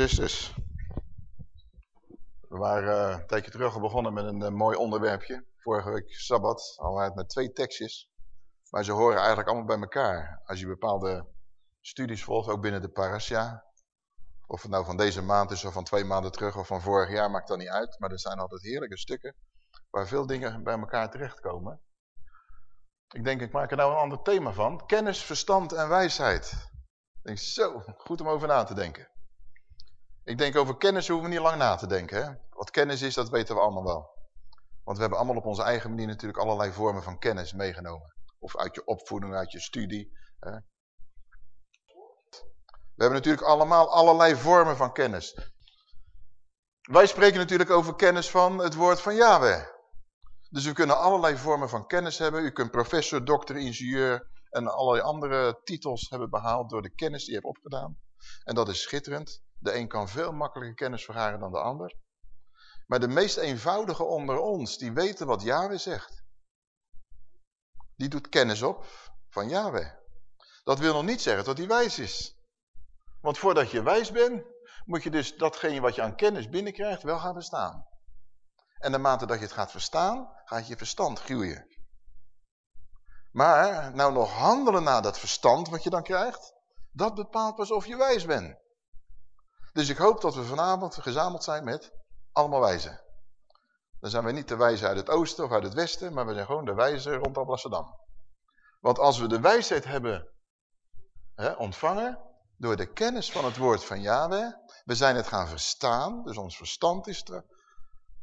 Zusters, we waren uh, een tijdje terug begonnen met een uh, mooi onderwerpje. Vorige week Sabbat, al met twee tekstjes. Maar ze horen eigenlijk allemaal bij elkaar. Als je bepaalde studies volgt, ook binnen de parasha. Of het nou van deze maand is of van twee maanden terug of van vorig jaar, maakt dat niet uit. Maar er zijn altijd heerlijke stukken waar veel dingen bij elkaar terechtkomen. Ik denk, ik maak er nou een ander thema van. Kennis, verstand en wijsheid. Denk, zo, goed om over na te denken. Ik denk, over kennis hoeven we niet lang na te denken. Hè? Wat kennis is, dat weten we allemaal wel. Want we hebben allemaal op onze eigen manier natuurlijk allerlei vormen van kennis meegenomen. Of uit je opvoeding, uit je studie. Hè? We hebben natuurlijk allemaal allerlei vormen van kennis. Wij spreken natuurlijk over kennis van het woord van Yahweh. Dus we kunnen allerlei vormen van kennis hebben. U kunt professor, dokter, ingenieur, en allerlei andere titels hebben behaald door de kennis die je hebt opgedaan. En dat is schitterend. De een kan veel makkelijker kennis vergaren dan de ander. Maar de meest eenvoudige onder ons, die weten wat Yahweh zegt. Die doet kennis op van Yahweh. Dat wil nog niet zeggen dat hij wijs is. Want voordat je wijs bent, moet je dus datgene wat je aan kennis binnenkrijgt wel gaan verstaan. En naarmate dat je het gaat verstaan, gaat je verstand groeien. Maar nou nog handelen naar dat verstand wat je dan krijgt, dat bepaalt pas of je wijs bent. Dus ik hoop dat we vanavond gezameld zijn met allemaal wijzen. Dan zijn we niet de wijzen uit het oosten of uit het westen, maar we zijn gewoon de wijzen rond Amsterdam. Want als we de wijsheid hebben hè, ontvangen door de kennis van het woord van Yahweh, we zijn het gaan verstaan, dus ons verstand is er.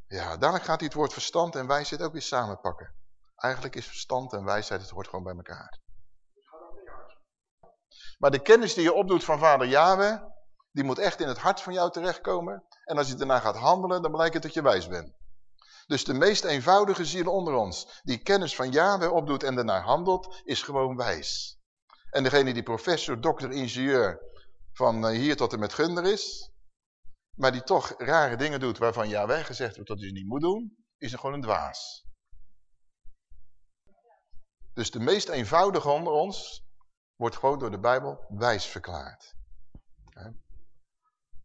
Ja, dadelijk gaat hij het woord verstand en wijsheid ook weer samenpakken. Eigenlijk is verstand en wijsheid, het hoort gewoon bij elkaar. Maar de kennis die je opdoet van vader Yahweh, die moet echt in het hart van jou terechtkomen. En als je daarna gaat handelen, dan blijkt het dat je wijs bent. Dus de meest eenvoudige ziel onder ons, die kennis van Yahweh opdoet en daarna handelt, is gewoon wijs. En degene die professor, dokter, ingenieur van eh, hier tot en met gunder is, maar die toch rare dingen doet waarvan Yahweh gezegd wordt dat hij niet moet doen, is er gewoon een dwaas. Dus de meest eenvoudige onder ons wordt gewoon door de Bijbel wijs verklaard.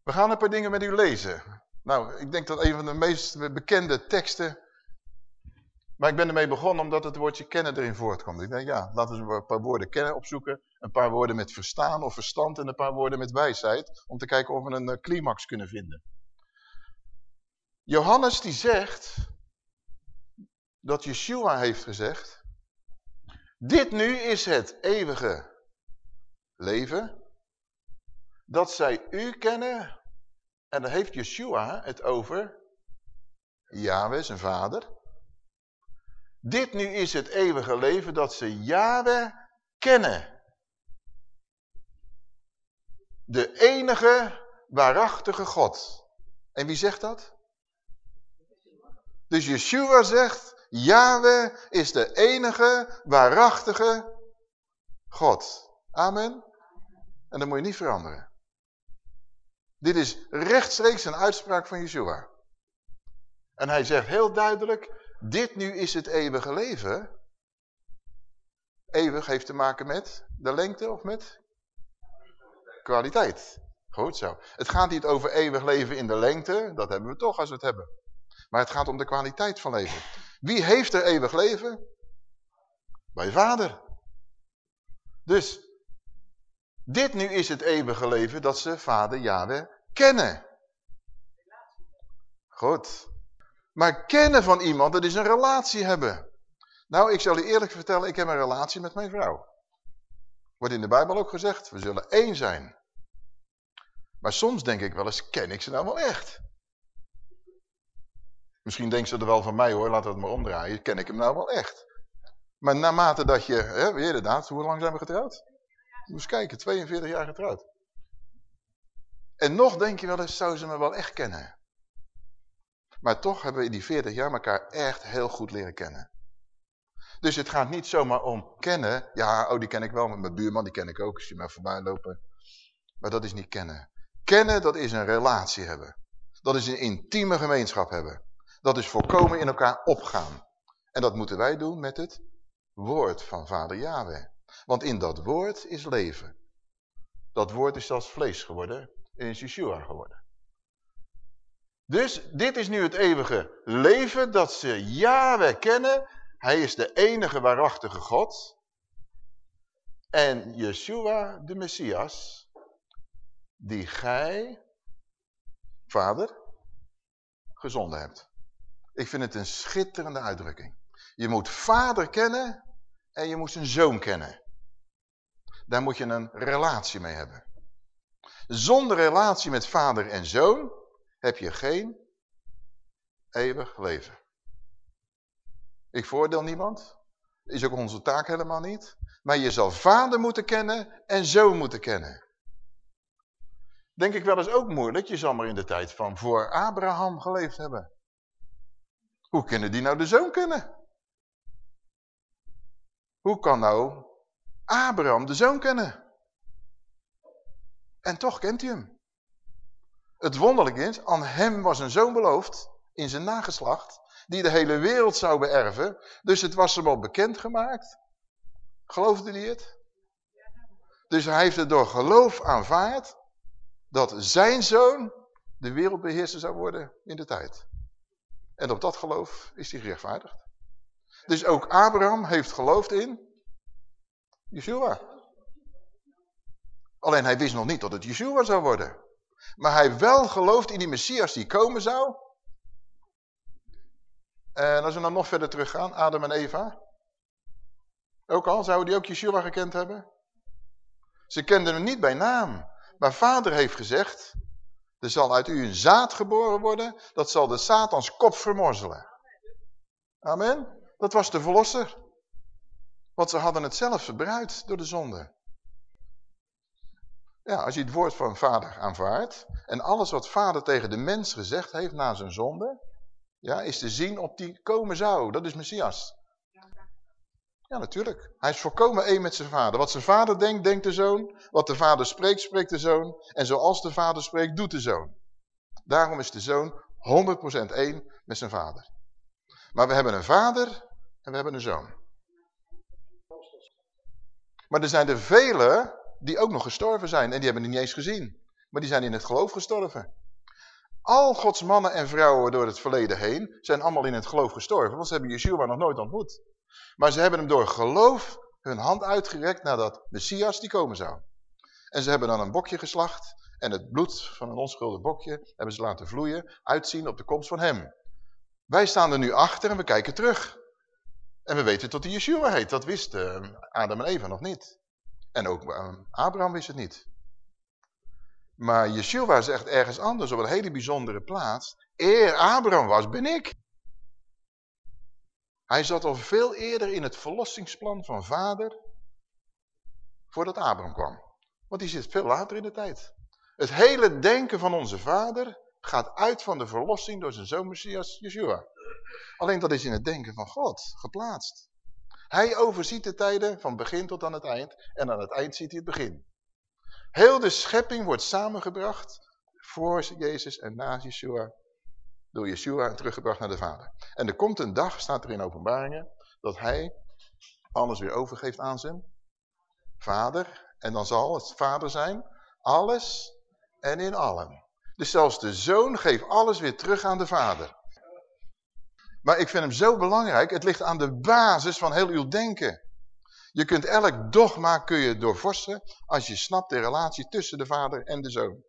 We gaan een paar dingen met u lezen. Nou, ik denk dat een van de meest bekende teksten... Maar ik ben ermee begonnen omdat het woordje kennen erin voortkomt. Ik denk, ja, laten we een paar woorden kennen opzoeken. Een paar woorden met verstaan of verstand en een paar woorden met wijsheid. Om te kijken of we een eh, climax kunnen vinden. Johannes die zegt dat Yeshua heeft gezegd... Dit nu is het eeuwige leven, dat zij u kennen. En dan heeft Yeshua het over Yahweh, zijn vader. Dit nu is het eeuwige leven, dat ze Yahweh kennen. De enige waarachtige God. En wie zegt dat? Dus Yeshua zegt, Yahweh is de enige waarachtige God. Amen. En dat moet je niet veranderen. Dit is rechtstreeks een uitspraak van Yeshua. En hij zegt heel duidelijk, dit nu is het eeuwige leven. Eeuwig heeft te maken met de lengte of met kwaliteit. Goed zo. Het gaat niet over eeuwig leven in de lengte, dat hebben we toch als we het hebben. Maar het gaat om de kwaliteit van leven. Wie heeft er eeuwig leven? Bij vader. Dus, dit nu is het eeuwige leven dat ze vader Yahweh kennen. Goed. Maar kennen van iemand, dat is een relatie hebben. Nou, ik zal u eerlijk vertellen, ik heb een relatie met mijn vrouw. Wordt in de Bijbel ook gezegd, we zullen één zijn. Maar soms denk ik wel eens, ken ik ze nou wel echt? Misschien denkt ze er wel van mij hoor, laat het maar omdraaien. Ken ik hem nou wel echt. Maar naarmate dat je, hè, inderdaad, hoe lang zijn we getrouwd? Eens kijken, 42 jaar getrouwd. En nog denk je wel eens, zou ze me wel echt kennen. Maar toch hebben we in die 40 jaar elkaar echt heel goed leren kennen. Dus het gaat niet zomaar om kennen. Ja, oh die ken ik wel, mijn buurman die ken ik ook, als je maar voorbij lopen. Maar dat is niet kennen. Kennen, dat is een relatie hebben. Dat is een intieme gemeenschap hebben. Dat is volkomen in elkaar opgaan. En dat moeten wij doen met het woord van vader Yahweh. Want in dat woord is leven. Dat woord is zelfs vlees geworden. en is Yeshua geworden. Dus dit is nu het eeuwige leven dat ze Yahweh kennen. Hij is de enige waarachtige God. En Yeshua, de Messias, die gij, vader, gezonden hebt. Ik vind het een schitterende uitdrukking. Je moet vader kennen en je moet zijn zoon kennen. Daar moet je een relatie mee hebben. Zonder relatie met vader en zoon heb je geen eeuwig leven. Ik voordeel niemand. Is ook onze taak helemaal niet. Maar je zal vader moeten kennen en zoon moeten kennen. Denk ik wel eens ook moeilijk. Je zal maar in de tijd van voor Abraham geleefd hebben. Hoe kunnen die nou de zoon kennen? Hoe kan nou Abraham de zoon kennen? En toch kent hij hem. Het wonderlijke is, aan hem was een zoon beloofd, in zijn nageslacht, die de hele wereld zou beërven. Dus het was hem al bekendgemaakt. Geloofde hij het? Dus hij heeft het door geloof aanvaard dat zijn zoon de wereldbeheerser zou worden in de tijd. En op dat geloof is hij gerechtvaardigd. Dus ook Abraham heeft geloofd in Yeshua. Alleen hij wist nog niet dat het Yeshua zou worden. Maar hij wel gelooft in die Messias die komen zou. En als we dan nog verder teruggaan, Adam en Eva. Ook al, zouden die ook Yeshua gekend hebben? Ze kenden hem niet bij naam. Maar vader heeft gezegd, er zal uit u een zaad geboren worden, dat zal de Satans kop vermorzelen. Amen. Dat was de verlosser. Want ze hadden het zelf verbruikt door de zonde. Ja, als je het woord van vader aanvaardt en alles wat vader tegen de mens gezegd heeft na zijn zonde, ja, is te zien op die komen zou. Dat is Messias. Ja, natuurlijk. Hij is volkomen één met zijn vader. Wat zijn vader denkt, denkt de zoon. Wat de vader spreekt, spreekt de zoon. En zoals de vader spreekt, doet de zoon. Daarom is de zoon 100% één met zijn vader. Maar we hebben een vader en we hebben een zoon. Maar er zijn er velen die ook nog gestorven zijn. En die hebben het niet eens gezien. Maar die zijn in het geloof gestorven. Al Gods mannen en vrouwen door het verleden heen zijn allemaal in het geloof gestorven. Want ze hebben Yeshua nog nooit ontmoet. Maar ze hebben hem door geloof hun hand uitgerekt naar dat Messias die komen zou. En ze hebben dan een bokje geslacht. En het bloed van een onschuldig bokje hebben ze laten vloeien. Uitzien op de komst van hem. Wij staan er nu achter en we kijken terug. En we weten dat hij Yeshua heet. Dat wisten uh, Adam en Eva nog niet. En ook uh, Abraham wist het niet. Maar Yeshua zegt ergens anders op een hele bijzondere plaats. Eer Abraham was, ben ik. Hij zat al veel eerder in het verlossingsplan van vader. Voordat Abraham kwam. Want die zit veel later in de tijd. Het hele denken van onze vader gaat uit van de verlossing door zijn zoon Messias Yeshua. Alleen dat is in het denken van God geplaatst. Hij overziet de tijden van begin tot aan het eind. En aan het eind ziet hij het begin. Heel de schepping wordt samengebracht voor Jezus en na Yeshua. Door Yeshua teruggebracht naar de Vader. En er komt een dag, staat er in openbaringen, dat hij alles weer overgeeft aan zijn Vader. En dan zal het Vader zijn, alles en in allen. Dus zelfs de Zoon geeft alles weer terug aan de Vader. Maar ik vind hem zo belangrijk, het ligt aan de basis van heel uw denken. Je kunt elk dogma kun je doorvorsen als je snapt de relatie tussen de vader en de zoon.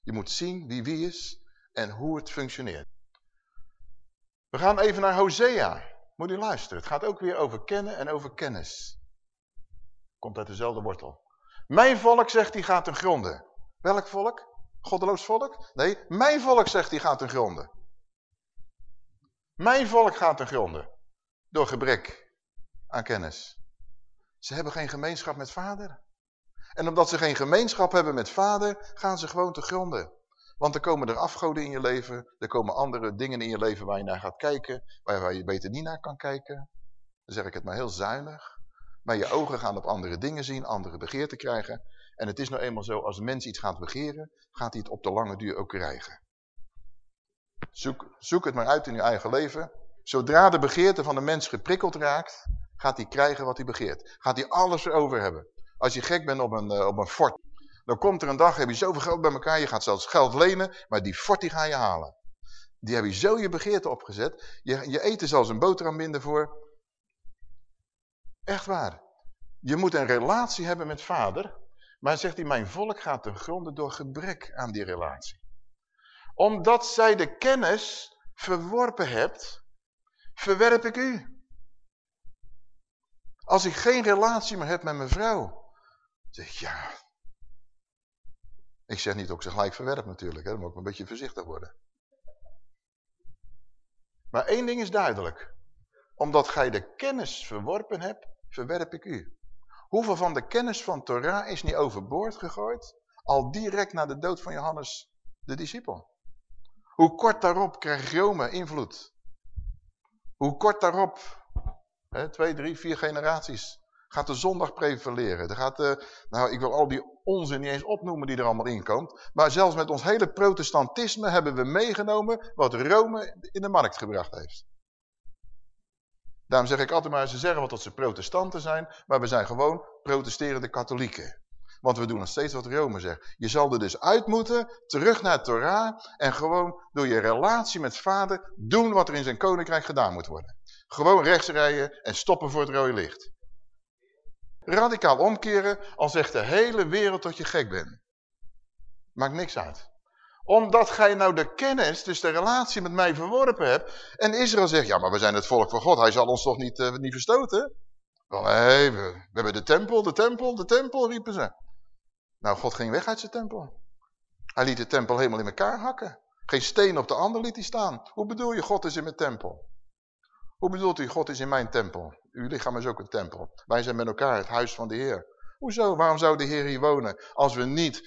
Je moet zien wie wie is en hoe het functioneert. We gaan even naar Hosea. Moet u luisteren. Het gaat ook weer over kennen en over kennis. Komt uit dezelfde wortel. Mijn volk zegt die gaat ten gronde. Welk volk? Goddeloos volk? Nee, mijn volk zegt die gaat ten gronde. Mijn volk gaat ten gronde. Door gebrek aan kennis. Ze hebben geen gemeenschap met vader. En omdat ze geen gemeenschap hebben met vader, gaan ze gewoon te gronden. Want er komen er afgoden in je leven, er komen andere dingen in je leven waar je naar gaat kijken, waar je beter niet naar kan kijken. Dan zeg ik het maar heel zuinig. Maar je ogen gaan op andere dingen zien, andere begeerten krijgen. En het is nou eenmaal zo, als een mens iets gaat begeren, gaat hij het op de lange duur ook krijgen. Zoek, zoek het maar uit in je eigen leven. Zodra de begeerte van de mens geprikkeld raakt, gaat hij krijgen wat hij begeert. Gaat hij alles erover hebben. Als je gek bent op een, uh, op een fort, Dan komt er een dag, heb je zoveel geld bij elkaar, je gaat zelfs geld lenen, maar die fort die ga je halen. Die heb je zo je begeerte opgezet. Je, je eet er zelfs een boterham minder voor. Echt waar. Je moet een relatie hebben met vader. Maar zegt hij, mijn volk gaat ten gronde door gebrek aan die relatie. Omdat zij de kennis verworpen hebt, verwerp ik u. Als ik geen relatie meer heb met mijn vrouw, zeg ik ja. Ik zeg niet ook ze gelijk verwerp natuurlijk, hè. dan moet ik een beetje voorzichtig worden. Maar één ding is duidelijk. Omdat gij de kennis verworpen hebt, verwerp ik u. Hoeveel van de kennis van Torah is niet overboord gegooid? Al direct na de dood van Johannes de discipel. Hoe kort daarop krijgt Rome invloed. Hoe kort daarop, hè, twee, drie, vier generaties, gaat de zondag prevaleren. Er gaat de, nou, ik wil al die onzin niet eens opnoemen die er allemaal in komt. Maar zelfs met ons hele protestantisme hebben we meegenomen wat Rome in de markt gebracht heeft. Daarom zeg ik altijd maar, ze zeggen wat dat ze protestanten zijn, maar we zijn gewoon protesterende katholieken. Want we doen nog steeds wat Rome zegt. Je zal er dus uit moeten, terug naar Torah en gewoon door je relatie met vader doen wat er in zijn koninkrijk gedaan moet worden. Gewoon rechts rijden en stoppen voor het rode licht. Radicaal omkeren, al zegt de hele wereld dat je gek bent. Maakt niks uit. Omdat gij nou de kennis, dus de relatie met mij verworpen hebt. En Israël zegt, ja maar we zijn het volk van God, hij zal ons toch niet, uh, niet verstoten? Wel nee, we, we hebben de tempel, de tempel, de tempel, riepen ze. Nou, God ging weg uit zijn tempel. Hij liet de tempel helemaal in elkaar hakken. Geen steen op de ander liet hij staan. Hoe bedoel je, God is in mijn tempel? Hoe bedoelt u, God is in mijn tempel? Uw lichaam is ook een tempel. Wij zijn met elkaar het huis van de Heer. Hoezo? Waarom zou de Heer hier wonen als we niet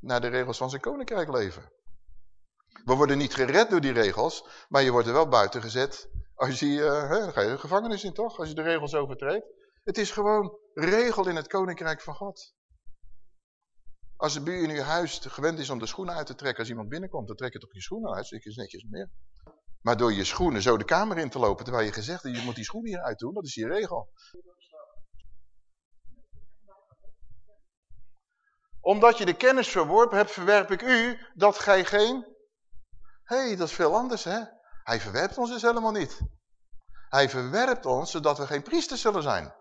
naar de regels van zijn koninkrijk leven? We worden niet gered door die regels, maar je wordt er wel buiten gezet. Als je, uh, hè, dan ga je de gevangenis in toch, als je de regels overtreedt. Het is gewoon regel in het koninkrijk van God. Als de buur in je huis gewend is om de schoenen uit te trekken als iemand binnenkomt, dan trek je toch je schoenen uit, zit je netjes meer. Maar door je schoenen zo de kamer in te lopen, terwijl je gezegd hebt, je moet die schoenen hier uit doen, dat is je regel. Omdat je de kennis verworpen hebt, verwerp ik u dat gij geen... Hey, dat is veel anders, hè? Hij verwerpt ons dus helemaal niet. Hij verwerpt ons, zodat we geen priesters zullen zijn.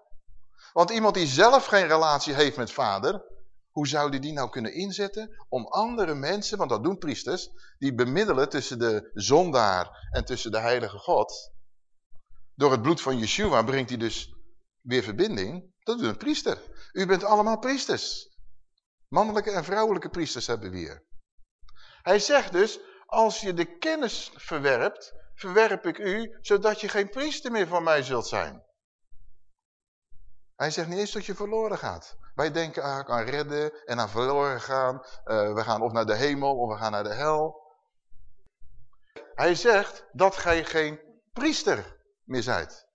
Want iemand die zelf geen relatie heeft met vader, hoe zouden die nou kunnen inzetten om andere mensen, want dat doen priesters, die bemiddelen tussen de zondaar en tussen de heilige God. Door het bloed van Yeshua brengt hij dus weer verbinding. Dat doet een priester. U bent allemaal priesters. Mannelijke en vrouwelijke priesters hebben we hier. Hij zegt dus, als je de kennis verwerpt, verwerp ik u, zodat je geen priester meer van mij zult zijn. Hij zegt niet eens dat je verloren gaat. Wij denken eigenlijk aan redden en aan verloren gaan. Uh, we gaan of naar de hemel of we gaan naar de hel. Hij zegt dat gij geen priester meer zijt.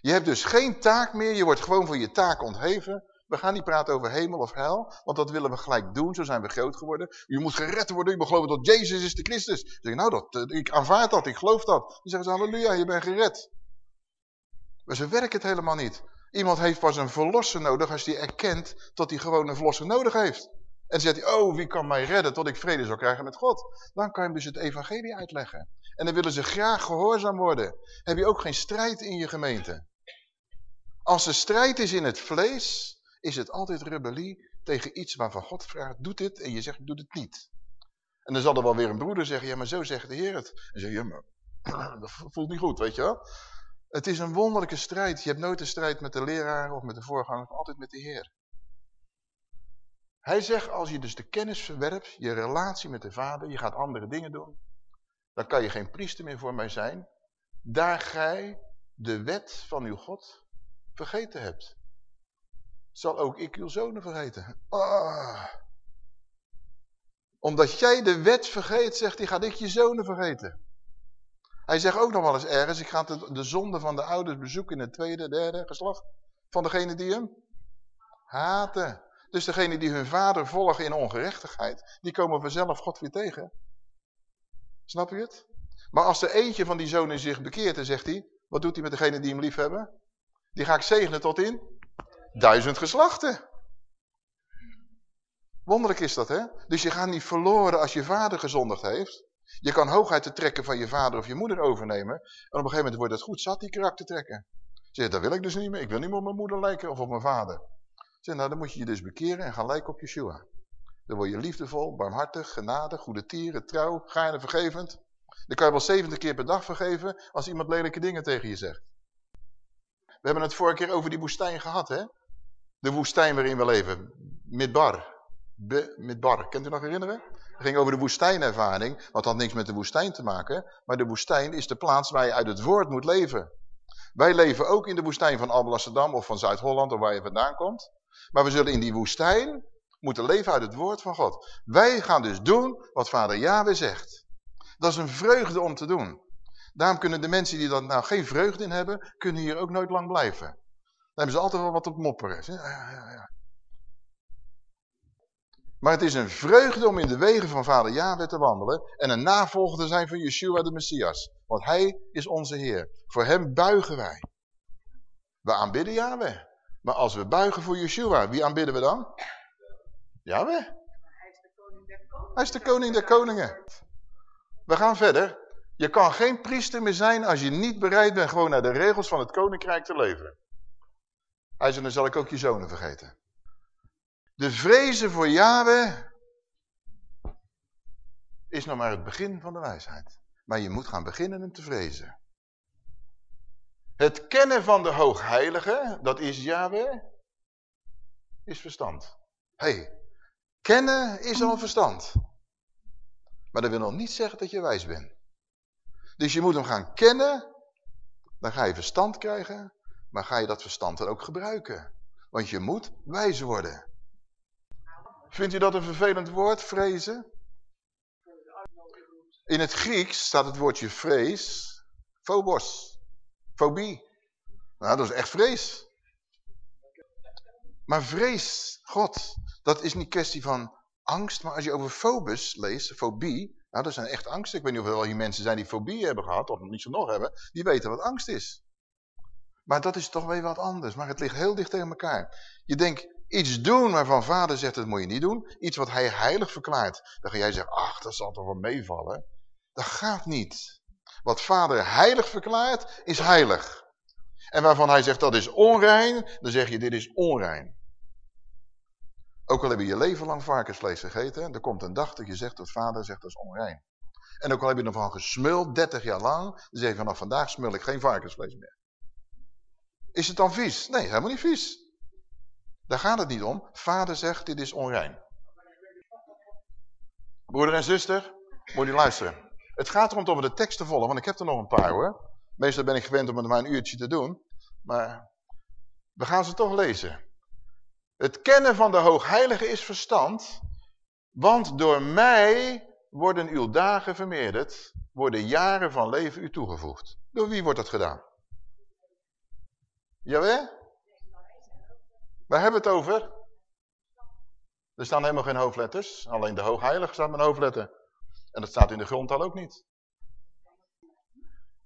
Je hebt dus geen taak meer, je wordt gewoon voor je taak ontheven. We gaan niet praten over hemel of hel, want dat willen we gelijk doen, zo zijn we groot geworden. Je moet gered worden, je moet geloven dat Jezus is de Christus. Dan zeg nou, dat, eh, ik aanvaard dat, ik geloof dat. Dan zeggen ze, halleluja, je bent gered. Maar ze werken het helemaal niet. Iemand heeft pas een verlosser nodig als hij erkent dat hij gewoon een verlosser nodig heeft. En zegt hij, oh, wie kan mij redden tot ik vrede zal krijgen met God? Dan kan je hem dus het evangelie uitleggen. En dan willen ze graag gehoorzaam worden. Heb je ook geen strijd in je gemeente? Als er strijd is in het vlees, is het altijd rebellie tegen iets waarvan God vraagt, doet dit en je zegt, doe het niet. En dan zal er wel weer een broeder zeggen, ja, maar zo zegt de Heer het. En zeg je, ja, maar dat voelt niet goed, weet je wel. Het is een wonderlijke strijd. Je hebt nooit een strijd met de leraar of met de voorganger, maar altijd met de Heer. Hij zegt, als je dus de kennis verwerpt, je relatie met de vader, je gaat andere dingen doen, dan kan je geen priester meer voor mij zijn, daar gij de wet van uw God vergeten hebt. Zal ook ik uw zonen vergeten. Ah. Omdat jij de wet vergeet, zegt hij, ga ik je zonen vergeten. Hij zegt ook nog wel eens ergens, ik ga de, de zonde van de ouders bezoeken in het tweede, derde geslacht. Van degene die hem haten. Dus degene die hun vader volgen in ongerechtigheid, die komen vanzelf God weer tegen. Snap je het? Maar als er eentje van die zonen zich bekeert, dan zegt hij, wat doet hij met degene die hem lief hebben? Die ga ik zegenen tot in duizend geslachten. Wonderlijk is dat, hè? Dus je gaat niet verloren als je vader gezondigd heeft. Je kan hoogheid te trekken van je vader of je moeder overnemen. En op een gegeven moment wordt het goed zat, die karakter trekken. Zeg, dat wil ik dus niet meer. Ik wil niet meer op mijn moeder lijken of op mijn vader. Zeg, nou dan moet je je dus bekeren en gaan lijken op Yeshua. Dan word je liefdevol, barmhartig, genadig, goede tieren, trouw, gaarne vergevend. Dan kan je wel 70 keer per dag vergeven als iemand lelijke dingen tegen je zegt. We hebben het vorige keer over die woestijn gehad, hè? De woestijn waarin we leven. Midbar. Be, midbar. Kent u nog herinneren? Het ging over de woestijnervaring. Wat had niks met de woestijn te maken. Maar de woestijn is de plaats waar je uit het woord moet leven. Wij leven ook in de woestijn van Alblasserdam of van Zuid-Holland of waar je vandaan komt. Maar we zullen in die woestijn moeten leven uit het woord van God. Wij gaan dus doen wat vader Yahweh zegt. Dat is een vreugde om te doen. Daarom kunnen de mensen die dat nou geen vreugde in hebben, kunnen hier ook nooit lang blijven. Dan hebben ze altijd wel wat op mopperen. Maar het is een vreugde om in de wegen van vader Yahweh te wandelen en een navolger te zijn van Yeshua de Messias. Want hij is onze Heer. Voor hem buigen wij. We aanbidden Yahweh. Maar als we buigen voor Yeshua, wie aanbidden we dan? Yahweh. Hij is de koning der koningen. We gaan verder. Je kan geen priester meer zijn als je niet bereid bent gewoon naar de regels van het koninkrijk te leven. Hij zei, dan zal ik ook je zonen vergeten. De vrezen voor Yahweh is nog maar het begin van de wijsheid. Maar je moet gaan beginnen hem te vrezen. Het kennen van de Hoogheilige, dat is Yahweh, is verstand. hey, kennen is al verstand. Maar dat wil nog niet zeggen dat je wijs bent. Dus je moet hem gaan kennen, dan ga je verstand krijgen, maar ga je dat verstand dan ook gebruiken. Want je moet wijs worden. Vindt u dat een vervelend woord, vrezen? In het Grieks staat het woordje vrees, phobos, fobie. Nou, dat is echt vrees. Maar vrees God, dat is niet kwestie van angst, maar als je over phobos leest, fobie, nou dat zijn echt angsten. Ik weet niet of er wel hier mensen zijn die fobie hebben gehad, of niet zo nog hebben, die weten wat angst is. Maar dat is toch weer wat anders, maar het ligt heel dicht tegen elkaar. Je denkt, iets doen waarvan vader zegt, dat moet je niet doen. Iets wat hij heilig verklaart. Dan ga jij zeggen, ach, dat zal toch wel meevallen. Dat gaat niet. Wat vader heilig verklaart, is heilig. En waarvan hij zegt, dat is onrein, dan zeg je, dit is onrein. Ook al heb je je leven lang varkensvlees gegeten, er komt een dag dat je zegt dat vader zegt dat is onrein. En ook al heb je ervan gesmuld, 30 jaar lang, dan zeg je vanaf vandaag smul ik geen varkensvlees meer. Is het dan vies? Nee, helemaal niet vies. Daar gaat het niet om. Vader zegt, dit is onrein. Broeder en zuster, moet je luisteren. Het gaat erom om de tekst te volgen, want ik heb er nog een paar hoor. Meestal ben ik gewend om het maar een uurtje te doen. Maar we gaan ze toch lezen. Het kennen van de Hoogheilige is verstand, want door mij worden uw dagen vermeerderd, worden jaren van leven u toegevoegd. Door wie wordt dat gedaan? Jawel? Waar hebben we het over? Er staan helemaal geen hoofdletters. Alleen de Hoogheilige staat met een hoofdletter. En dat staat in de grond al ook niet.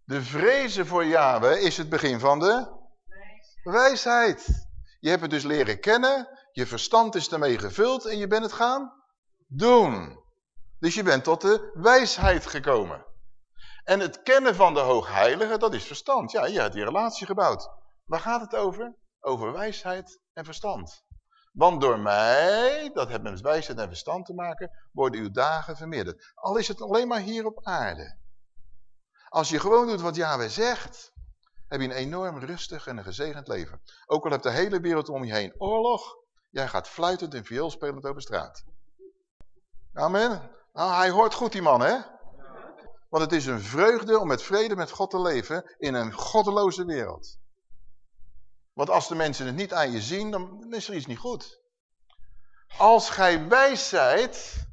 De vrezen voor Yahweh is het begin van de wijsheid. Je hebt het dus leren kennen, je verstand is ermee gevuld en je bent het gaan doen. Dus je bent tot de wijsheid gekomen. En het kennen van de Hoogheilige, dat is verstand. Ja, je hebt die relatie gebouwd. Waar gaat het over? Over wijsheid en verstand. Want door mij, dat heeft met wijsheid en verstand te maken, worden uw dagen vermeerderd. Al is het alleen maar hier op aarde. Als je gewoon doet wat Yahweh zegt, heb je een enorm rustig en een gezegend leven. Ook al hebt de hele wereld om je heen oorlog, jij gaat fluitend en viool spelend over straat. Amen. Nou, hij hoort goed die man, hè? Want het is een vreugde om met vrede met God te leven in een goddeloze wereld. Want als de mensen het niet aan je zien, dan is er iets niet goed. Als gij wijs zijt,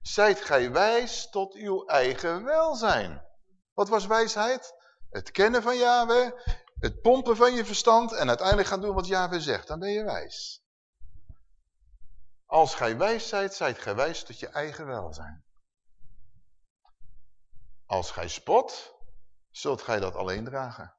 zijt gij wijs tot uw eigen welzijn. Wat was wijsheid? Het kennen van Yahweh, het pompen van je verstand en uiteindelijk gaan doen wat Yahweh zegt. Dan ben je wijs. Als gij wijs zijt, zijt gij wijs tot je eigen welzijn. Als gij spot, zult gij dat alleen dragen.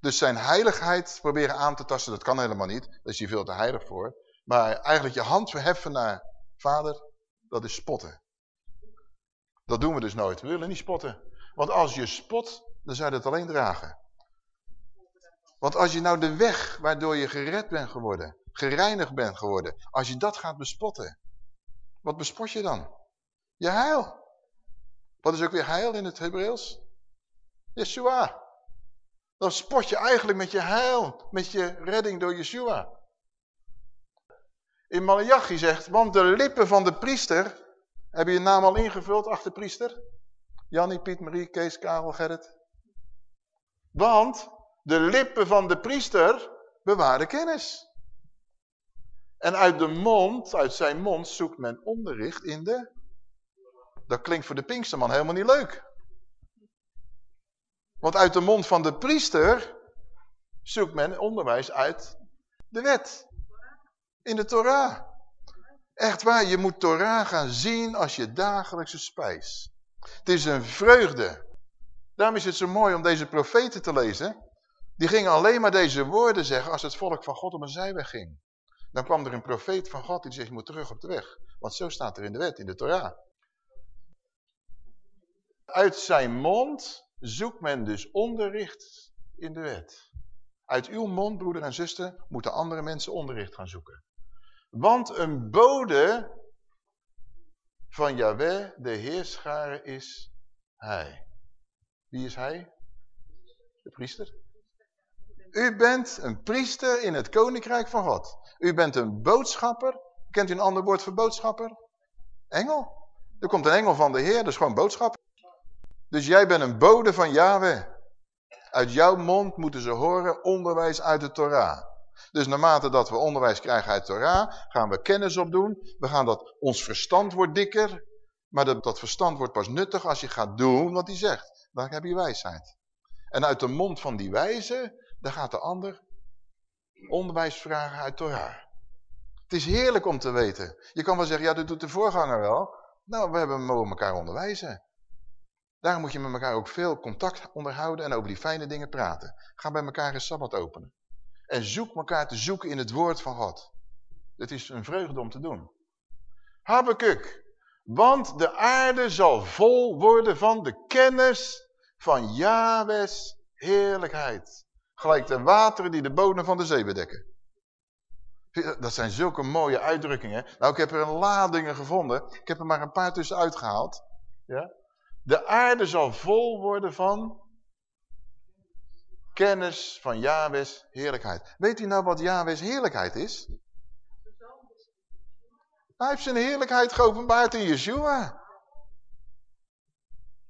Dus zijn heiligheid proberen aan te tasten, dat kan helemaal niet. Daar is hij veel te heilig voor. Maar eigenlijk je hand verheffen naar vader, dat is spotten. Dat doen we dus nooit. We willen niet spotten. Want als je spot, dan zou je het alleen dragen. Want als je nou de weg waardoor je gered bent geworden, gereinigd bent geworden, als je dat gaat bespotten, wat bespot je dan? Je heil. Wat is ook weer heil in het Hebreeuws? Yeshua. Dan spot je eigenlijk met je heil, met je redding door Yeshua. In Malachi zegt, want de lippen van de priester, heb je je naam al ingevuld achter priester? Jannie, Piet, Marie, Kees, Karel, Gerrit. Want de lippen van de priester bewaren kennis. En uit de mond, uit zijn mond, zoekt men onderricht in de... Dat klinkt voor de Pinksterman helemaal niet leuk. Want uit de mond van de priester zoekt men onderwijs uit de wet. In de Torah. Echt waar, je moet Torah gaan zien als je dagelijkse spijs. Het is een vreugde. Daarom is het zo mooi om deze profeten te lezen. Die gingen alleen maar deze woorden zeggen als het volk van God op een zijweg ging. Dan kwam er een profeet van God die zegt, je moet terug op de weg. Want zo staat er in de wet, in de Torah. Uit zijn mond zoekt men dus onderricht in de wet. Uit uw mond, broeder en zuster, moeten andere mensen onderricht gaan zoeken. Want een bode van Yahweh, de Heerschare, is hij. Wie is hij? De priester. U bent een priester in het koninkrijk van God. U bent een boodschapper. Kent u een ander woord voor boodschapper? Engel. Er komt een engel van de Heer, is gewoon boodschapper. Dus jij bent een bode van Yahweh. Uit jouw mond moeten ze horen onderwijs uit de Torah. Dus naarmate dat we onderwijs krijgen uit de Torah, gaan we kennis opdoen. We gaan dat, ons verstand wordt dikker. Maar dat, dat verstand wordt pas nuttig als je gaat doen wat hij zegt. Dan heb je wijsheid. En uit de mond van die wijze, dan gaat de ander onderwijs vragen uit Torah. Het is heerlijk om te weten. Je kan wel zeggen, ja dat doet de voorganger wel. Nou, we hebben mogen elkaar onderwijzen. Daarom moet je met elkaar ook veel contact onderhouden en over die fijne dingen praten. Ga bij elkaar een Sabbat openen. En zoek elkaar te zoeken in het woord van God. Het is een vreugde om te doen. Habakuk. Want de aarde zal vol worden van de kennis van Yahweh's heerlijkheid. Gelijk de wateren die de bodem van de zee bedekken. Dat zijn zulke mooie uitdrukkingen. Nou, ik heb er een ladingen gevonden. Ik heb er maar een paar tussen uitgehaald. Ja? De aarde zal vol worden van kennis van Yahweh's heerlijkheid. Weet u nou wat Yahweh's heerlijkheid is? Hij heeft zijn heerlijkheid geopenbaard in Yeshua.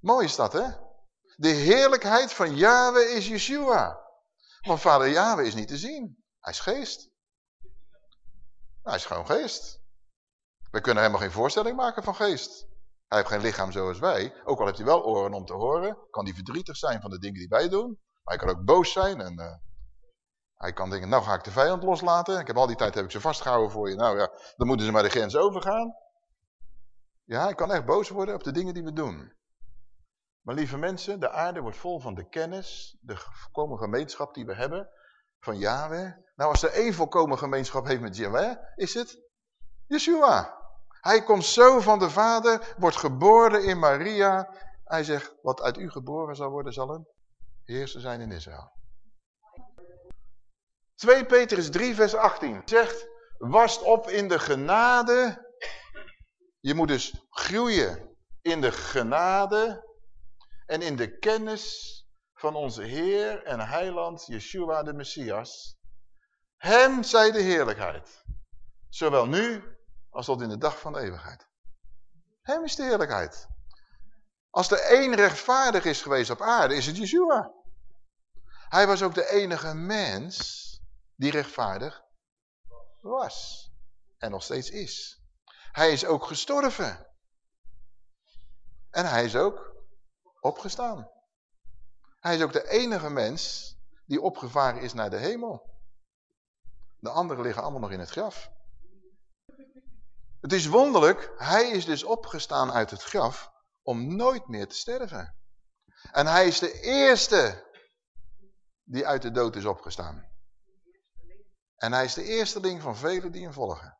Mooi is dat, hè? De heerlijkheid van Yahweh is Yeshua. Want vader Yahweh is niet te zien. Hij is geest. Hij is gewoon geest. We kunnen helemaal geen voorstelling maken van geest. Hij heeft geen lichaam zoals wij. Ook al heeft hij wel oren om te horen. Kan hij verdrietig zijn van de dingen die wij doen. Maar hij kan ook boos zijn. En uh, hij kan denken, nou ga ik de vijand loslaten. Ik heb al die tijd heb ik ze vastgehouden voor je. Nou ja, dan moeten ze maar de grens overgaan. Ja, hij kan echt boos worden op de dingen die we doen. Maar lieve mensen, de aarde wordt vol van de kennis, de volkomen gemeenschap die we hebben van Yahweh. Nou, als er één volkomen gemeenschap heeft met Yahweh, is het Yeshua. Hij komt zo van de vader, wordt geboren in Maria. Hij zegt, wat uit u geboren zal worden, zal een heerser zijn in Israël. 2 Petrus 3 vers 18 zegt, wast op in de genade. Je moet dus groeien in de genade en in de kennis van onze Heer en Heiland Yeshua de Messias. Hem zij de heerlijkheid, zowel nu als tot in de dag van de eeuwigheid. Hem is de heerlijkheid. Als er één rechtvaardig is geweest op aarde, is het Yeshua. Hij was ook de enige mens die rechtvaardig was. En nog steeds is. Hij is ook gestorven. En hij is ook opgestaan. Hij is ook de enige mens die opgevaren is naar de hemel. De anderen liggen allemaal nog in het graf. Het is wonderlijk, hij is dus opgestaan uit het graf om nooit meer te sterven. En hij is de eerste die uit de dood is opgestaan. En hij is de eerste ding van velen die hem volgen.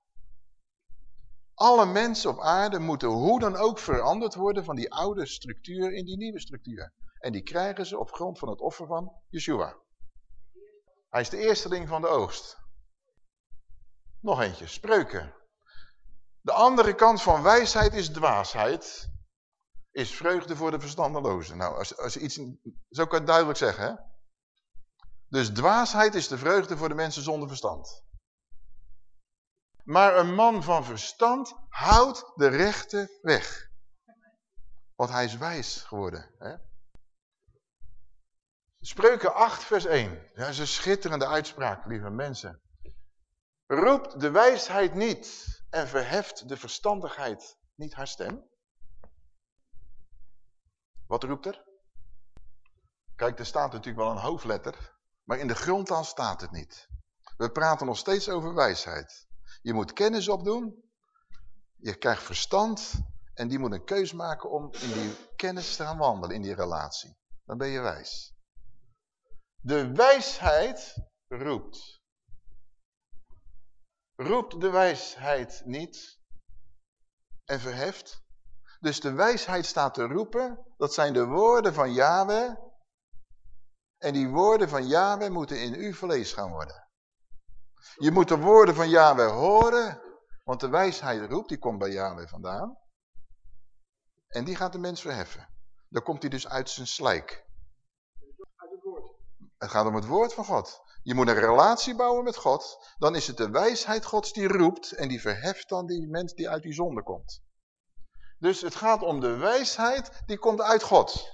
Alle mensen op aarde moeten hoe dan ook veranderd worden van die oude structuur in die nieuwe structuur. En die krijgen ze op grond van het offer van Yeshua. Hij is de eerste ding van de oogst. Nog eentje, spreuken. De andere kant van wijsheid is dwaasheid. Is vreugde voor de verstandelozen. Nou, als, als iets, zo kan het duidelijk zeggen, hè? Dus dwaasheid is de vreugde voor de mensen zonder verstand. Maar een man van verstand houdt de rechte weg. Want hij is wijs geworden. Hè? Spreuken 8 vers 1. Dat is een schitterende uitspraak, lieve mensen. Roept de wijsheid niet en verheft de verstandigheid niet haar stem? Wat roept er? Kijk, er staat natuurlijk wel een hoofdletter, maar in de grondtaal staat het niet. We praten nog steeds over wijsheid. Je moet kennis opdoen, je krijgt verstand en die moet een keus maken om in die kennis te gaan wandelen, in die relatie. Dan ben je wijs. De wijsheid roept. Roept de wijsheid niet en verheft. Dus de wijsheid staat te roepen, dat zijn de woorden van Yahweh. En die woorden van Yahweh moeten in uw vlees gaan worden. Je moet de woorden van Yahweh horen, want de wijsheid roept, die komt bij Yahweh vandaan. En die gaat de mens verheffen. Dan komt hij dus uit zijn slijk. Het gaat om het woord van God. Je moet een relatie bouwen met God. Dan is het de wijsheid Gods die roept en die verheft dan die mens die uit die zonde komt. Dus het gaat om de wijsheid die komt uit God.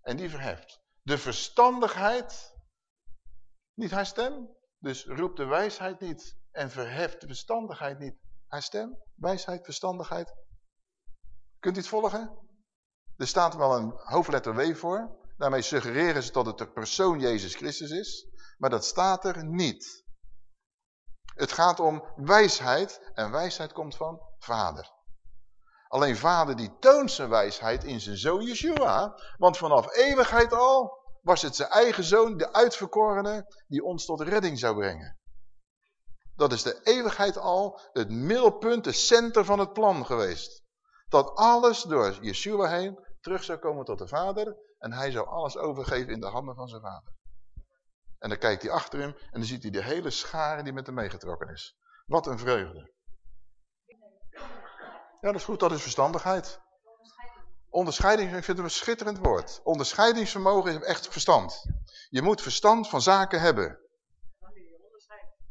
En die verheft. De verstandigheid, niet haar stem. Dus roept de wijsheid niet en verheft de verstandigheid niet haar stem. Wijsheid, verstandigheid. Kunt u het volgen? Er staat wel een hoofdletter W voor. Daarmee suggereren ze dat het de persoon Jezus Christus is. Maar dat staat er niet. Het gaat om wijsheid. En wijsheid komt van vader. Alleen vader die toont zijn wijsheid in zijn zoon Yeshua. Want vanaf eeuwigheid al was het zijn eigen zoon, de uitverkorene, die ons tot redding zou brengen. Dat is de eeuwigheid al het middelpunt, de center van het plan geweest. Dat alles door Yeshua heen terug zou komen tot de vader en hij zou alles overgeven in de handen van zijn vader. En dan kijkt hij achter hem en dan ziet hij de hele schare die met hem meegetrokken is. Wat een vreugde. Ja, dat is goed, dat is verstandigheid. Onderscheiding, ik vind het een schitterend woord. Onderscheidingsvermogen is echt verstand. Je moet verstand van zaken hebben.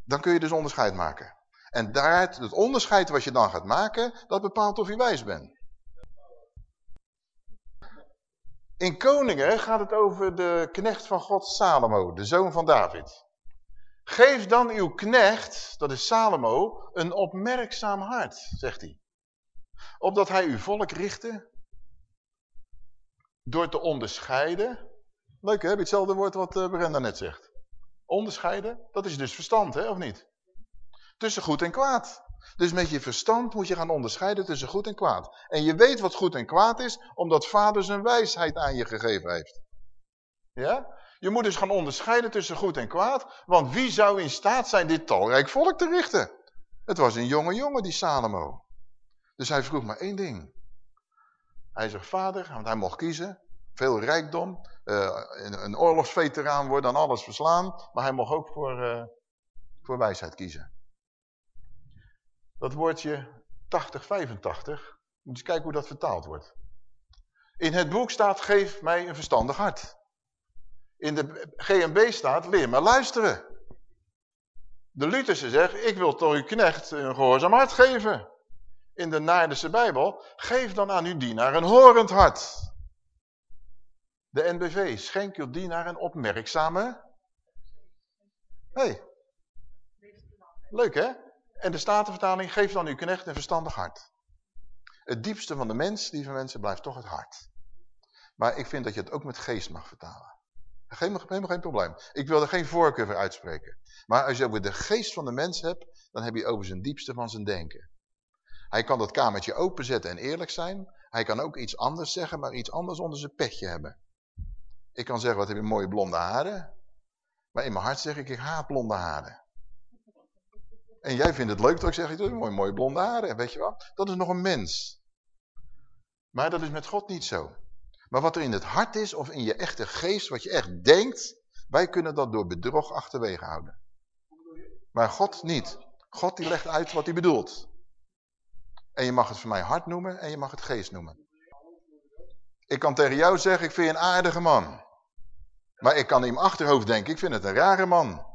Dan kun je dus onderscheid maken. En daaruit, het onderscheid wat je dan gaat maken, dat bepaalt of je wijs bent. In Koningen gaat het over de knecht van God Salomo, de zoon van David. Geef dan uw knecht, dat is Salomo, een opmerkzaam hart, zegt hij. Opdat hij uw volk richtte, door te onderscheiden. Leuk hè, hetzelfde woord wat uh, Brenda net zegt. Onderscheiden, dat is dus verstand hè, of niet? Tussen goed en kwaad. Dus met je verstand moet je gaan onderscheiden tussen goed en kwaad. En je weet wat goed en kwaad is, omdat vader zijn wijsheid aan je gegeven heeft. Ja? Je moet dus gaan onderscheiden tussen goed en kwaad, want wie zou in staat zijn dit talrijk volk te richten? Het was een jonge jongen, die Salomo. Dus hij vroeg maar één ding. Hij zegt, vader, want hij mocht kiezen, veel rijkdom, uh, een, oorlogsveteraan worden, dan alles verslaan, maar hij mocht ook voor, uh, voor wijsheid kiezen. Dat woordje 8085, moet je kijken hoe dat vertaald wordt. In het boek staat, geef mij een verstandig hart. In de GMB staat, leer me luisteren. De Lutherse zegt, ik wil toch uw knecht een gehoorzaam hart geven. In de Naardense Bijbel, geef dan aan uw dienaar een horend hart. De NBV, schenk uw dienaar een opmerkzame... hey. leuk hè? En de Statenvertaling geeft dan uw knecht een verstandig hart. Het diepste van de mens, lieve mensen, blijft toch het hart. Maar ik vind dat je het ook met geest mag vertalen. Geen, helemaal geen probleem. Ik wil er geen voorkeur voor uitspreken. Maar als je over de geest van de mens hebt, dan heb je over zijn diepste van zijn denken. Hij kan dat kamertje openzetten en eerlijk zijn. Hij kan ook iets anders zeggen, maar iets anders onder zijn petje hebben. Ik kan zeggen, wat heb je mooie blonde haren. Maar in mijn hart zeg ik, ik haat blonde haren. En jij vindt het leuk dat ik zeg, ik mooi, mooi blonde haren, weet je wel. Dat is nog een mens. Maar dat is met God niet zo. Maar wat er in het hart is, of in je echte geest, wat je echt denkt, wij kunnen dat door bedrog achterwege houden. Maar God niet. God die legt uit wat hij bedoelt. En je mag het voor mij hart noemen en je mag het geest noemen. Ik kan tegen jou zeggen, ik vind je een aardige man. Maar ik kan in mijn achterhoofd denken, ik vind het een rare man.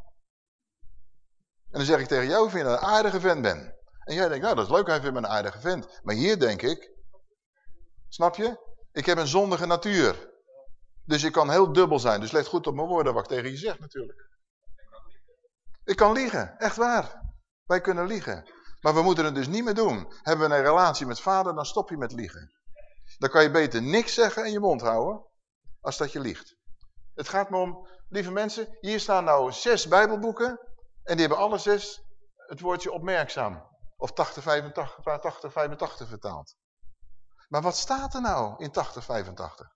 En dan zeg ik tegen jou, vind je een aardige vent ben. En jij denkt, nou dat is leuk, hij vindt me een aardige vent. Maar hier denk ik, snap je? Ik heb een zondige natuur. Dus ik kan heel dubbel zijn. Dus let goed op mijn woorden wat ik tegen je zeg natuurlijk. Ik kan liegen, echt waar. Wij kunnen liegen. Maar we moeten het dus niet meer doen. Hebben we een relatie met vader, dan stop je met liegen. Dan kan je beter niks zeggen en je mond houden, als dat je liegt. Het gaat me om, lieve mensen, hier staan nou zes bijbelboeken en die hebben alle zes het woordje opmerkzaam. Of 80, 85, 80, 85 vertaald. Maar wat staat er nou in 8085?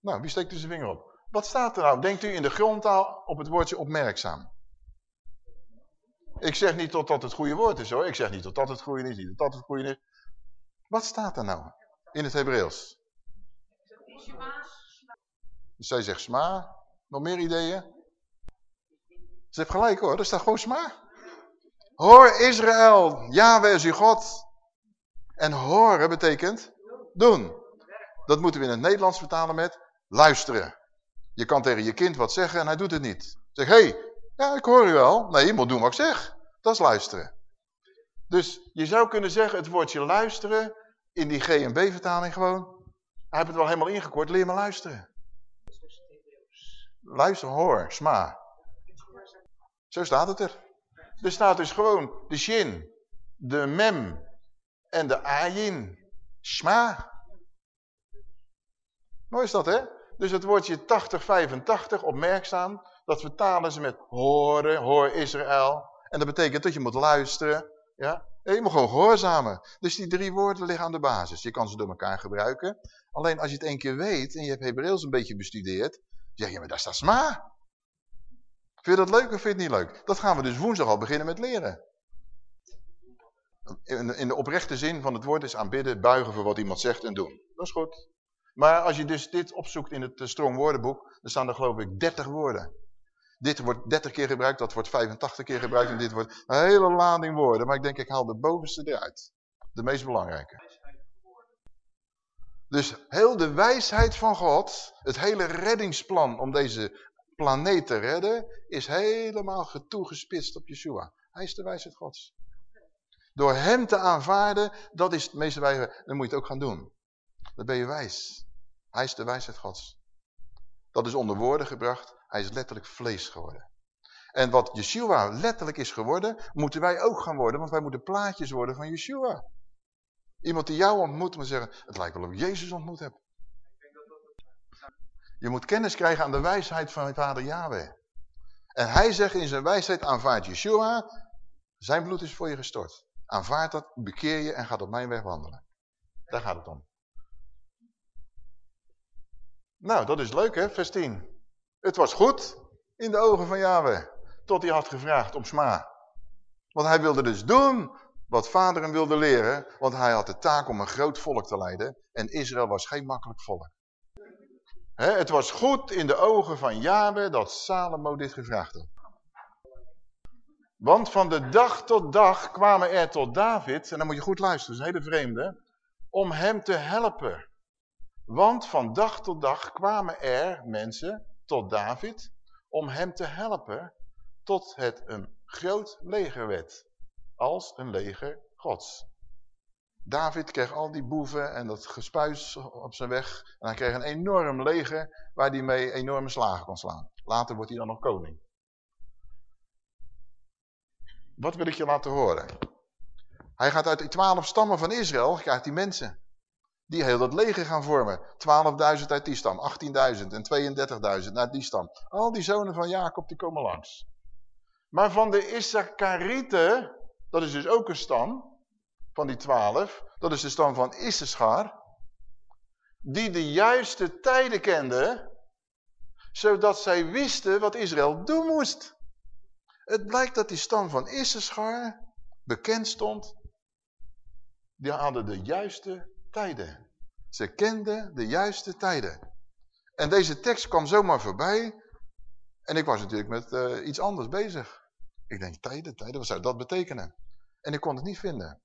Nou, wie steekt er zijn vinger op? Wat staat er nou? Denkt u in de grondtaal op het woordje opmerkzaam? Ik zeg niet tot dat het goede woord is hoor. Ik zeg niet tot dat het goede is, niet tot dat het goede is. Wat staat er nou in het Hebreeuws? Zij zegt sma. Nog meer ideeën? Ze heeft gelijk hoor, er staat gewoon sma. Hoor Israël, Yahweh is uw God. En horen betekent doen. Dat moeten we in het Nederlands vertalen met luisteren. Je kan tegen je kind wat zeggen en hij doet het niet. Zeg, hé, hey, ja, ik hoor u wel. Nee, je moet doen wat ik zeg. Dat is luisteren. Dus je zou kunnen zeggen, het woordje luisteren, in die GMB-vertaling gewoon, hij heeft het wel helemaal ingekort, leer maar luisteren. Luister, hoor, sma. Zo staat het er. Er staat dus gewoon de shin, de mem en de ayin. Shma. Mooi is dat, hè? Dus het woordje 8085, opmerkzaam, dat vertalen ze met horen, hoor Israël. En dat betekent dat je moet luisteren. Ja? je moet gewoon gehoorzamen. Dus die drie woorden liggen aan de basis. Je kan ze door elkaar gebruiken. Alleen als je het één keer weet en je hebt Hebreeuws een beetje bestudeerd, zeg je, maar daar staat sma. Vind je dat leuk of vind je het niet leuk? Dat gaan we dus woensdag al beginnen met leren in de oprechte zin van het woord is aanbidden, buigen voor wat iemand zegt en doen. Dat is goed. Maar als je dus dit opzoekt in het eh, Strong woordenboek, dan staan er geloof ik 30 woorden. Dit wordt 30 keer gebruikt, dat wordt 85 keer gebruikt en dit wordt een hele lading woorden. Maar ik denk, ik haal de bovenste eruit. De meest belangrijke. Dus heel de wijsheid van God, het hele reddingsplan om deze planeet te redden, is helemaal toegespitst op Yeshua. Hij is de wijsheid Gods. Door hem te aanvaarden, dat is het meeste wijze. Dan moet je het ook gaan doen. Dan ben je wijs. Hij is de wijsheid gods. Dat is onder woorden gebracht. Hij is letterlijk vlees geworden. En wat Yeshua letterlijk is geworden, moeten wij ook gaan worden. Want wij moeten plaatjes worden van Yeshua. Iemand die jou ontmoet moet zeggen, het lijkt wel of ik Jezus ontmoet heb. Je moet kennis krijgen aan de wijsheid van vader Yahweh. En hij zegt in zijn wijsheid, aanvaard Yeshua, zijn bloed is voor je gestort. Aanvaard dat, bekeer je en gaat op mijn weg wandelen. Daar gaat het om. Nou, dat is leuk hè, vers 10. Het was goed in de ogen van Yahweh. Tot hij had gevraagd om sma. Want hij wilde dus doen wat vader hem wilde leren. Want hij had de taak om een groot volk te leiden. En Israël was geen makkelijk volk. Het was goed in de ogen van Yahweh dat Salomo dit gevraagd had. Want van de dag tot dag kwamen er tot David, en dan moet je goed luisteren, dat is een hele vreemde, om hem te helpen. Want van dag tot dag kwamen er mensen tot David om hem te helpen tot het een groot leger werd. Als een leger gods. David kreeg al die boeven en dat gespuis op zijn weg. En hij kreeg een enorm leger waar hij mee enorme slagen kon slaan. Later wordt hij dan nog koning. Wat wil ik je laten horen? Hij gaat uit die twaalf stammen van Israël, krijgt die mensen. Die heel dat leger gaan vormen. 12.000 uit die stam, 18.000 en 32.000 uit die stam. Al die zonen van Jacob die komen langs. Maar van de Issacharieten, dat is dus ook een stam van die twaalf. Dat is de stam van Issachar. Die de juiste tijden kende Zodat zij wisten wat Israël doen moest. Het blijkt dat die stam van Issachar bekend stond. Die hadden de juiste tijden. Ze kenden de juiste tijden. En deze tekst kwam zomaar voorbij. En ik was natuurlijk met uh, iets anders bezig. Ik denk, tijden, tijden, wat zou dat betekenen? En ik kon het niet vinden.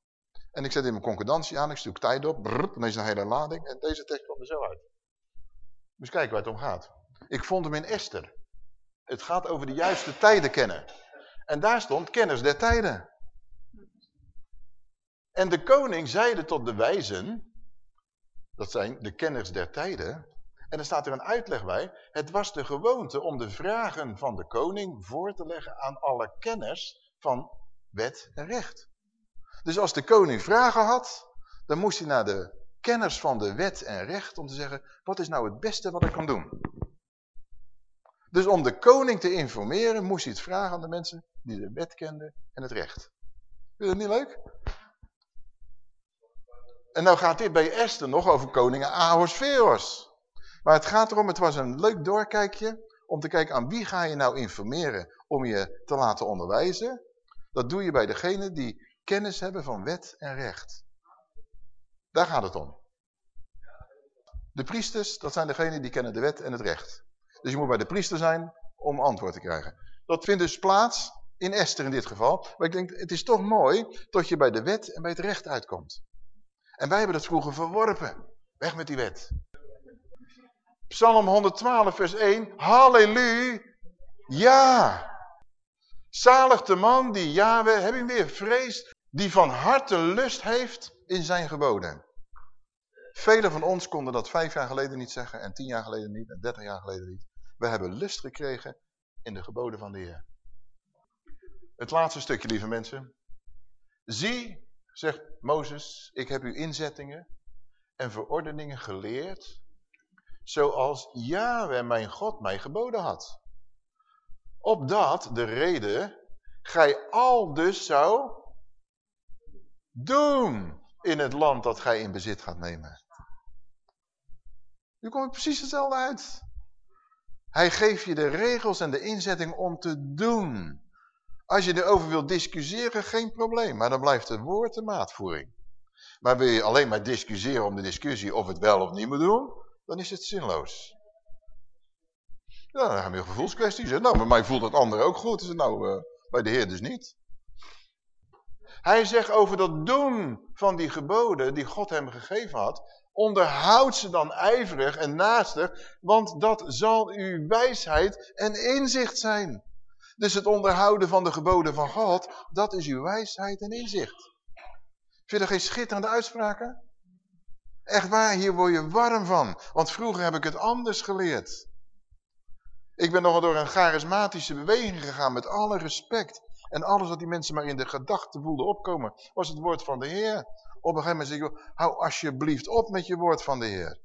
En ik zet in mijn concordantie aan, ik stuk tijd op, brrr, dan is een hele lading. En deze tekst kwam er zo uit. Dus kijken waar het om gaat. Ik vond hem in Esther. Het gaat over de juiste tijden kennen. En daar stond kennis der tijden. En de koning zeide tot de wijzen, dat zijn de kenners der tijden, en er staat er een uitleg bij. Het was de gewoonte om de vragen van de koning voor te leggen aan alle kenners van wet en recht. Dus als de koning vragen had, dan moest hij naar de kenners van de wet en recht om te zeggen, wat is nou het beste wat ik kan doen? Dus om de koning te informeren, moest hij het vragen aan de mensen die de wet kenden en het recht. Vind je dat niet leuk? En nou gaat dit bij Esther nog over koningen Ahasveros. Maar het gaat erom, het was een leuk doorkijkje om te kijken aan wie ga je nou informeren om je te laten onderwijzen. Dat doe je bij degene die kennis hebben van wet en recht. Daar gaat het om. De priesters, dat zijn degenen die kennen de wet en het recht. Dus je moet bij de priester zijn om antwoord te krijgen. Dat vindt dus plaats in Esther in dit geval. Maar ik denk, het is toch mooi dat je bij de wet en bij het recht uitkomt. En wij hebben dat vroeger verworpen. Weg met die wet. Psalm 112 vers 1. Halleluja. Ja. Zalig de man die Yahweh, heb ik weer, vreest, die van harte lust heeft in zijn geboden. Velen van ons konden dat vijf jaar geleden niet zeggen en tien jaar geleden niet en dertig jaar geleden niet. We hebben lust gekregen in de geboden van de Heer. Het laatste stukje, lieve mensen. Zie, zegt Mozes, ik heb u inzettingen en verordeningen geleerd, zoals Yahweh mijn God mij geboden had. Opdat de reden gij al dus zou doen in het land dat gij in bezit gaat nemen. Nu komt precies hetzelfde uit. Hij geeft je de regels en de inzetting om te doen. Als je erover wilt discussiëren, geen probleem. Maar dan blijft het woord de maatvoering. Maar wil je alleen maar discussiëren om de discussie of het wel of niet moet doen, dan is het zinloos. Dan gaan we gevoelskwesties. Nou, bij mij voelt het andere ook goed. Nou, uh, bij de Heer dus niet. Hij zegt over dat doen van die geboden die God hem gegeven had, onderhoud ze dan ijverig en naastig, want dat zal uw wijsheid en inzicht zijn. Dus het onderhouden van de geboden van God, dat is uw wijsheid en inzicht. Vind je dat geen schitterende uitspraken? Echt waar, hier word je warm van. Want vroeger heb ik het anders geleerd. Ik ben nogal door een charismatische beweging gegaan met alle respect. En alles wat die mensen maar in de gedachten voelden opkomen, was het woord van de Heer. Op een gegeven moment zeg ik, hou alsjeblieft op met je woord van de Heer.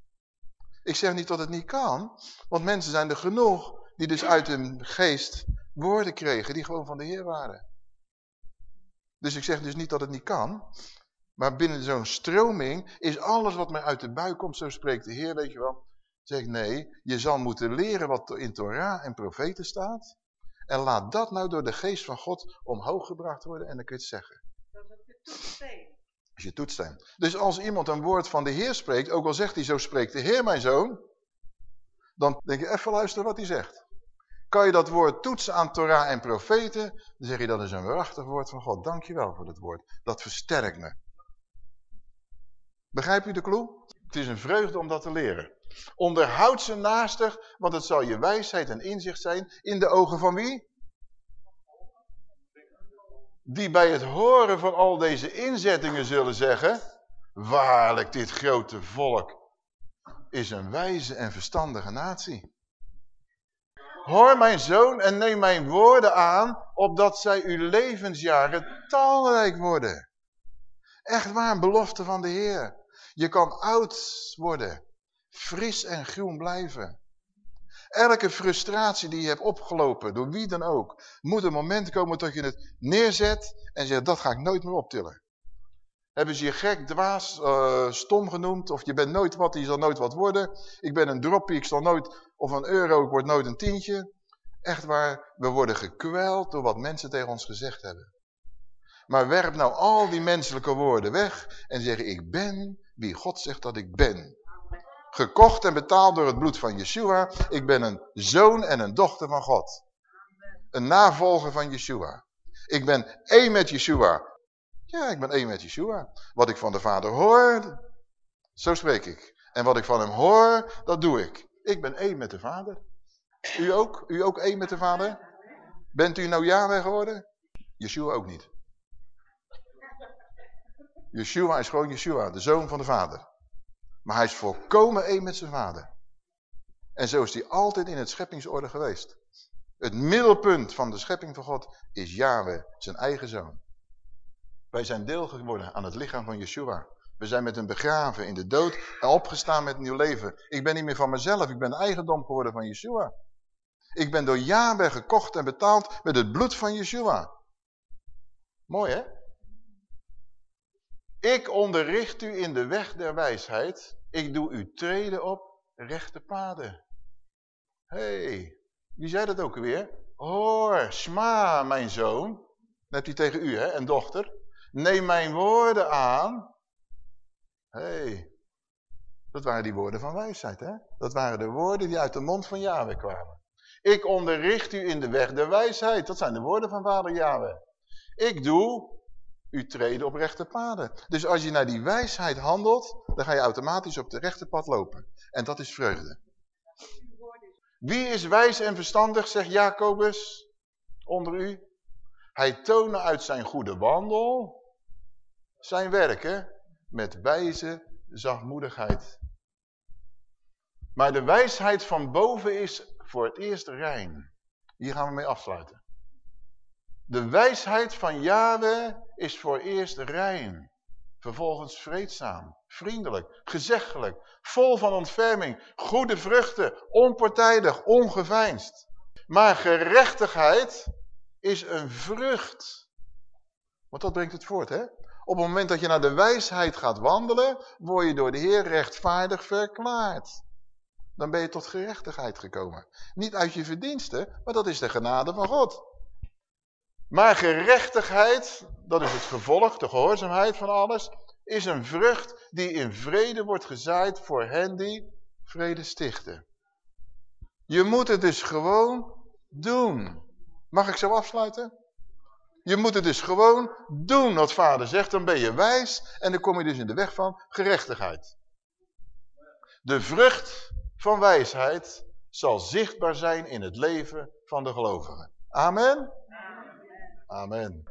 Ik zeg niet dat het niet kan, want mensen zijn er genoeg die dus uit hun geest woorden kregen die gewoon van de Heer waren. Dus ik zeg dus niet dat het niet kan, maar binnen zo'n stroming is alles wat mij uit de buik komt, zo spreekt de Heer, weet je wel. Zeg nee, je zal moeten leren wat in Torah en profeten staat. En laat dat nou door de geest van God omhoog gebracht worden en dan kun je het zeggen. Dat is je toetssteen. Als je toetssteen. Dus als iemand een woord van de Heer spreekt, ook al zegt hij zo spreekt de Heer mijn zoon. Dan denk je even luisteren wat hij zegt. Kan je dat woord toetsen aan Torah en profeten, dan zeg je dat is een waarachtig woord van God. Dankjewel voor dat woord. Dat versterkt me. Begrijp je de clue? Het is een vreugde om dat te leren. Onderhoud ze naastig, want het zal je wijsheid en inzicht zijn in de ogen van wie? Die bij het horen van al deze inzettingen zullen zeggen, waarlijk dit grote volk is een wijze en verstandige natie. Hoor mijn zoon en neem mijn woorden aan, opdat zij uw levensjaren talrijk worden. Echt waar, een belofte van de Heer. Je kan oud worden, fris en groen blijven. Elke frustratie die je hebt opgelopen, door wie dan ook, moet een moment komen dat je het neerzet en zegt, dat ga ik nooit meer optillen. Hebben ze je gek, dwaas, uh, stom genoemd? Of je bent nooit wat, je zal nooit wat worden. Ik ben een droppie, ik zal nooit, of een euro, ik word nooit een tientje. Echt waar, we worden gekweld door wat mensen tegen ons gezegd hebben. Maar werp nou al die menselijke woorden weg en zeg ik ben wie God zegt dat ik ben. Gekocht en betaald door het bloed van Yeshua. Ik ben een zoon en een dochter van God. Een navolger van Yeshua. Ik ben één met Yeshua. Ja, ik ben één met Yeshua. Wat ik van de Vader hoor, zo spreek ik. En wat ik van hem hoor, dat doe ik. Ik ben één met de Vader. U ook? U ook één met de Vader? Bent u nou Yahweh geworden? Yeshua ook niet. Yeshua is gewoon Yeshua, de zoon van de Vader. Maar hij is volkomen één met zijn Vader. En zo is hij altijd in het scheppingsorde geweest. Het middelpunt van de schepping van God is Yahweh, zijn eigen zoon. Wij zijn deel geworden aan het lichaam van Yeshua. We zijn met hem begraven in de dood en opgestaan met nieuw leven. Ik ben niet meer van mezelf, ik ben eigendom geworden van Yeshua. Ik ben door Yahweh gekocht en betaald met het bloed van Yeshua. Mooi hè? Ik onderricht u in de weg der wijsheid. Ik doe u treden op rechte paden. hey, wie zei dat ook alweer? Hoor, sma, mijn zoon. Net hij tegen u hè, en dochter. Neem mijn woorden aan. hey, dat waren die woorden van wijsheid hè. Dat waren de woorden die uit de mond van Yahweh kwamen. Ik onderricht u in de weg der wijsheid. Dat zijn de woorden van vader Yahweh. Ik doe u treden op rechte paden. Dus als je naar die wijsheid handelt, dan ga je automatisch op de rechte pad lopen. En dat is vreugde. Wie is wijs en verstandig, zegt Jacobus onder u? Hij tonen uit zijn goede wandel zijn werken met wijze zachtmoedigheid. Maar de wijsheid van boven is voor het eerst rein. Hier gaan we mee afsluiten. De wijsheid van Yahweh is voor eerst rein, vervolgens vreedzaam, vriendelijk, gezeggelijk, vol van ontferming, goede vruchten, onpartijdig, ongeveinsd. Maar gerechtigheid is een vrucht. Want dat brengt het voort, hè? Op het moment dat je naar de wijsheid gaat wandelen, word je door de Heer rechtvaardig verklaard. Dan ben je tot gerechtigheid gekomen. Niet uit je verdiensten, maar dat is de genade van God. Maar gerechtigheid, dat is het gevolg, de gehoorzaamheid van alles, is een vrucht die in vrede wordt gezaaid voor hen die vrede stichten. Je moet het dus gewoon doen. Mag ik zo afsluiten? Je moet het dus gewoon doen wat vader zegt, dan ben je wijs en dan kom je dus in de weg van gerechtigheid. De vrucht van wijsheid zal zichtbaar zijn in het leven van de gelovigen. Amen. Amen.